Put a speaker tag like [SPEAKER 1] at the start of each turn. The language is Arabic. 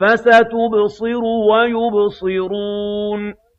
[SPEAKER 1] فَسَتُبْصِرُ وَيُبْصِرُونَ